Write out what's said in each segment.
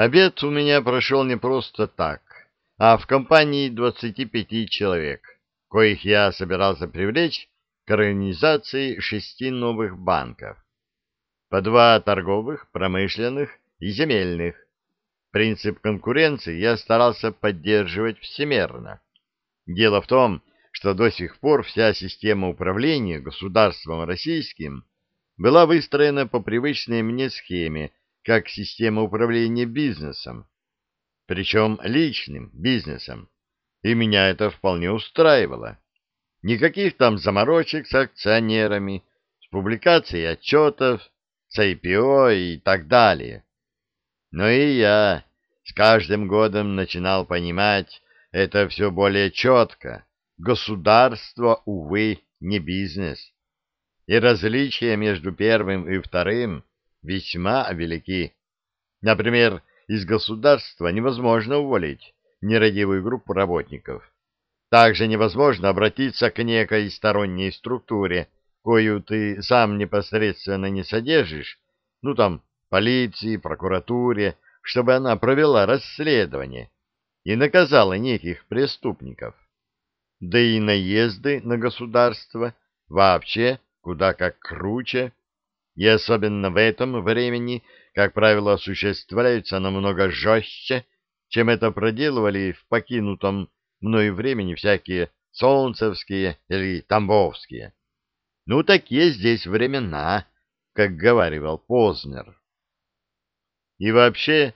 Обед у меня прошел не просто так, а в компании 25 человек, коих я собирался привлечь к организации шести новых банков. По два торговых, промышленных и земельных. Принцип конкуренции я старался поддерживать всемерно. Дело в том, что до сих пор вся система управления государством российским была выстроена по привычной мне схеме, как система управления бизнесом, причем личным бизнесом, и меня это вполне устраивало. Никаких там заморочек с акционерами, с публикацией отчетов, с IPO и так далее. Но и я с каждым годом начинал понимать это все более четко. Государство, увы, не бизнес. И различия между первым и вторым весьма велики. Например, из государства невозможно уволить нерадивую группу работников. Также невозможно обратиться к некой сторонней структуре, кою ты сам непосредственно не содержишь, ну там, полиции, прокуратуре, чтобы она провела расследование и наказала неких преступников. Да и наезды на государство вообще куда как круче, и особенно в этом времени, как правило, осуществляются намного жестче, чем это проделывали в покинутом мною времени всякие солнцевские или тамбовские. Ну, такие здесь времена, как говаривал Познер. И вообще,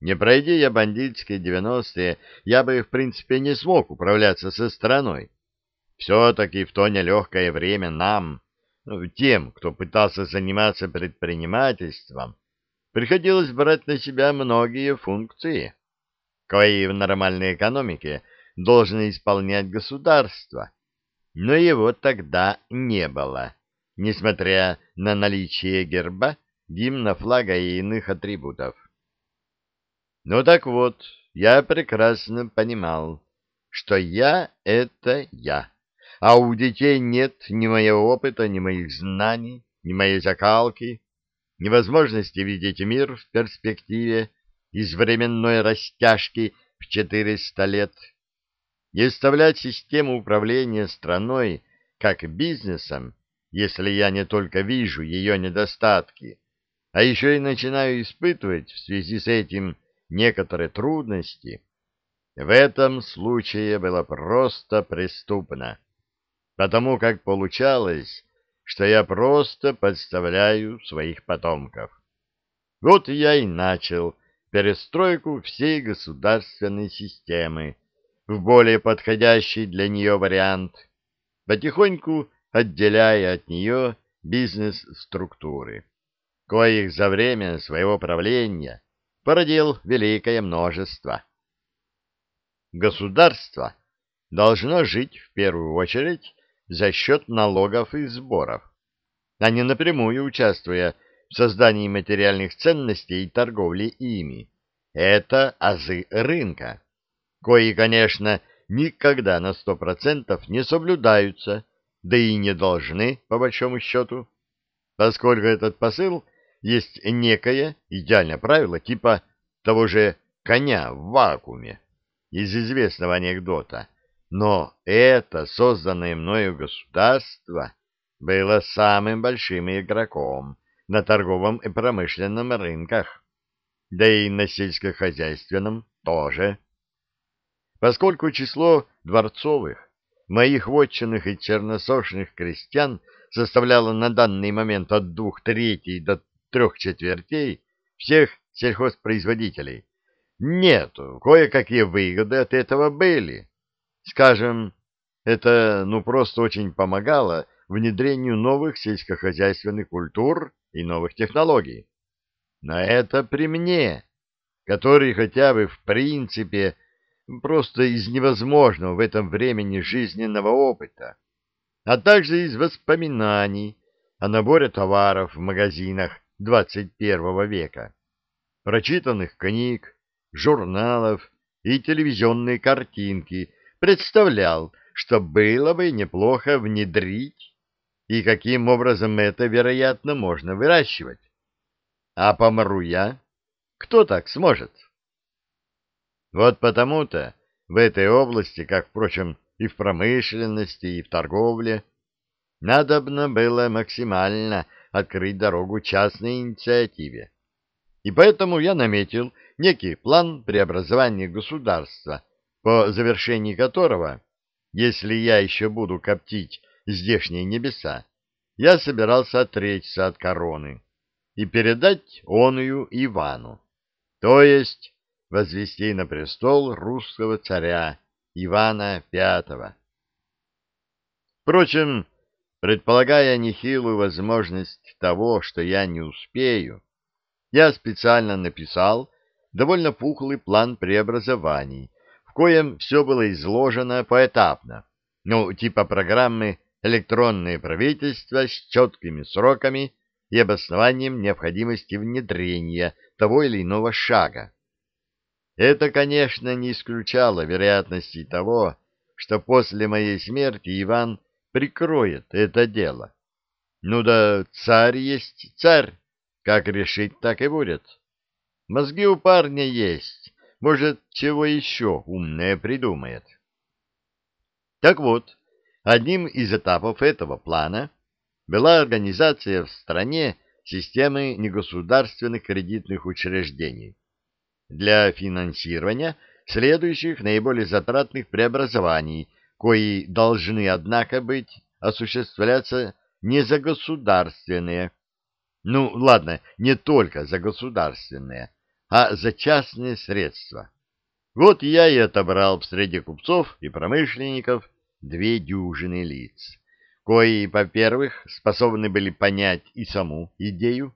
не пройди я бандитские девяностые, я бы, в принципе, не смог управляться со страной. Все-таки в то нелегкое время нам, тем, кто пытался заниматься предпринимательством, приходилось брать на себя многие функции, кои в нормальной экономике должны исполнять государство, но его тогда не было, несмотря на наличие герба, гимна, флага и иных атрибутов. Ну так вот, я прекрасно понимал, что я — это я а у детей нет ни моего опыта, ни моих знаний, ни моей закалки, ни возможности видеть мир в перспективе из временной растяжки в 400 лет. И оставлять систему управления страной как бизнесом, если я не только вижу ее недостатки, а еще и начинаю испытывать в связи с этим некоторые трудности, в этом случае было просто преступно потому как получалось, что я просто подставляю своих потомков. Вот я и начал перестройку всей государственной системы в более подходящий для нее вариант, потихоньку отделяя от нее бизнес-структуры, коих за время своего правления породил великое множество. Государство должно жить в первую очередь за счет налогов и сборов, а не напрямую участвуя в создании материальных ценностей и торговле ими. Это азы рынка, кои, конечно, никогда на сто процентов не соблюдаются, да и не должны, по большому счету, поскольку этот посыл есть некое идеальное правило типа того же коня в вакууме из известного анекдота но это созданное мною государство было самым большим игроком на торговом и промышленном рынках, да и на сельскохозяйственном тоже. Поскольку число дворцовых, моих вотчинных и черносошных крестьян составляло на данный момент от двух третей до трех четвертей всех сельхозпроизводителей, нет, кое-какие выгоды от этого были Скажем, это ну просто очень помогало внедрению новых сельскохозяйственных культур и новых технологий. Но это при мне, который хотя бы в принципе просто из невозможного в этом времени жизненного опыта, а также из воспоминаний о наборе товаров в магазинах 21 века, прочитанных книг, журналов и телевизионной картинки представлял, что было бы неплохо внедрить и каким образом это, вероятно, можно выращивать. А помру я, Кто так сможет? Вот потому-то в этой области, как, впрочем, и в промышленности, и в торговле, надобно было максимально открыть дорогу частной инициативе. И поэтому я наметил некий план преобразования государства, по завершении которого, если я еще буду коптить здешние небеса, я собирался отречься от короны и передать оную Ивану, то есть возвести на престол русского царя Ивана V. Впрочем, предполагая нехилую возможность того, что я не успею, я специально написал довольно пухлый план преобразований, коем все было изложено поэтапно, ну, типа программы «Электронное правительство» с четкими сроками и обоснованием необходимости внедрения того или иного шага. Это, конечно, не исключало вероятности того, что после моей смерти Иван прикроет это дело. Ну да царь есть царь, как решить, так и будет. Мозги у парня есть, может, чего еще умное придумает. Так вот, одним из этапов этого плана была организация в стране системы негосударственных кредитных учреждений для финансирования следующих наиболее затратных преобразований, кои должны, однако, быть осуществляться не за государственные, ну, ладно, не только за государственные, а за частные средства. Вот я и отобрал среди купцов и промышленников две дюжины лиц, кои, во-первых, способны были понять и саму идею,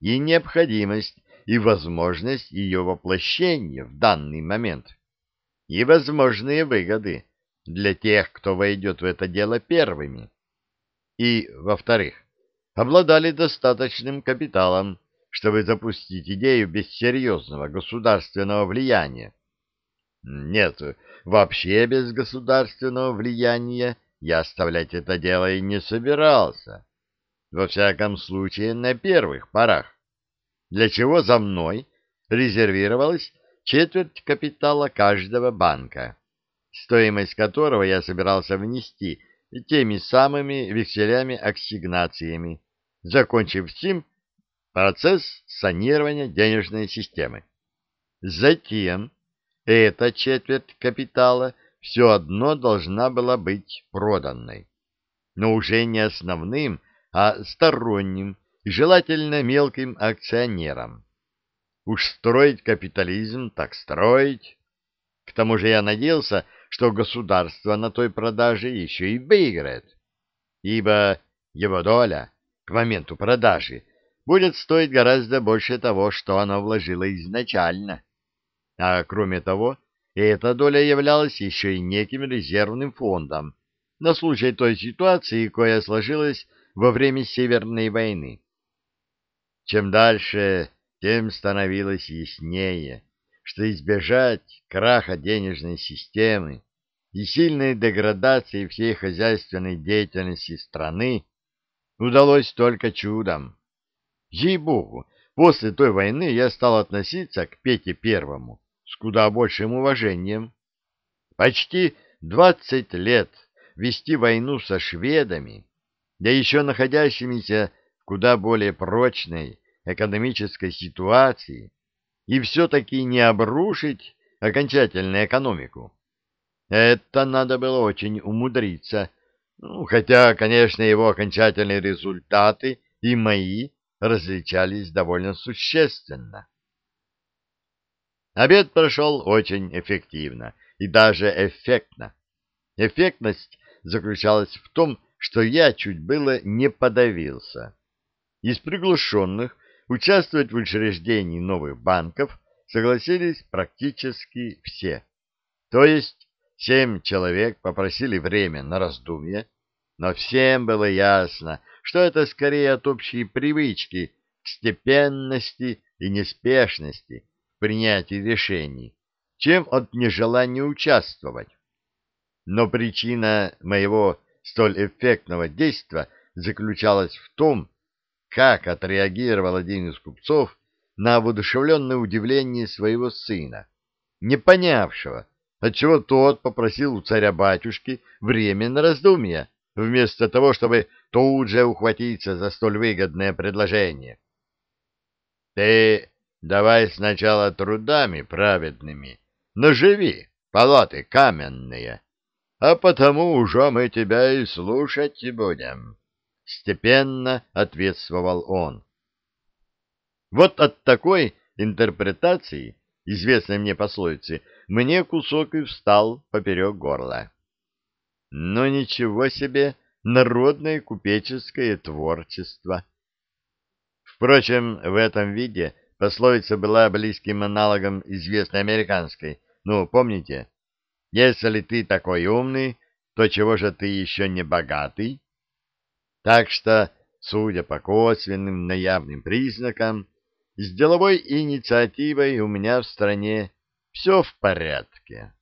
и необходимость и возможность ее воплощения в данный момент, и возможные выгоды для тех, кто войдет в это дело первыми. И, во-вторых, обладали достаточным капиталом, чтобы запустить идею без серьезного государственного влияния. Нет, вообще без государственного влияния я оставлять это дело и не собирался. Во всяком случае, на первых порах для чего за мной резервировалась четверть капитала каждого банка, стоимость которого я собирался внести теми самыми векселями-ассигнациями, закончив с процесс санирования денежной системы. Затем эта четверть капитала все одно должна была быть проданной, но уже не основным, а сторонним желательно мелким акционерам. Уж строить капитализм, так строить. К тому же я надеялся, что государство на той продаже еще и выиграет, ибо его доля к моменту продажи будет стоить гораздо больше того, что оно вложило изначально. А кроме того, эта доля являлась еще и неким резервным фондом на случай той ситуации, коя сложилась во время Северной войны. Чем дальше, тем становилось яснее, что избежать краха денежной системы и сильной деградации всей хозяйственной деятельности страны удалось только чудом. Ей-богу, после той войны я стал относиться к Пете Первому с куда большим уважением. Почти двадцать лет вести войну со шведами, да еще находящимися в куда более прочной экономической ситуации и все-таки не обрушить окончательно экономику. Это надо было очень умудриться, ну, хотя, конечно, его окончательные результаты и мои различались довольно существенно. Обед прошел очень эффективно и даже эффектно. Эффектность заключалась в том, что я чуть было не подавился. Из приглушенных Участвовать в учреждении новых банков согласились практически все. То есть семь человек попросили время на раздумье, но всем было ясно, что это скорее от общей привычки к степенности и неспешности в принятии решений, чем от нежелания участвовать. Но причина моего столь эффектного действия заключалась в том, как отреагировал один из купцов на воодушевленное удивление своего сына, не понявшего, отчего тот попросил у царя-батюшки время на раздумья, вместо того, чтобы тут же ухватиться за столь выгодное предложение. — Ты давай сначала трудами праведными, наживи палаты каменные, а потому уже мы тебя и слушать будем, — степенно ответствовал он. Вот от такой интерпретации известной мне пословицы мне кусок и встал поперек горла. Но ничего себе народное купеческое творчество! Впрочем, в этом виде пословица была близким аналогом известной американской. Ну, помните? Если ты такой умный, то чего же ты еще не богатый? Так что, судя по косвенным наявным признакам, с деловой инициативой у меня в стране все в порядке.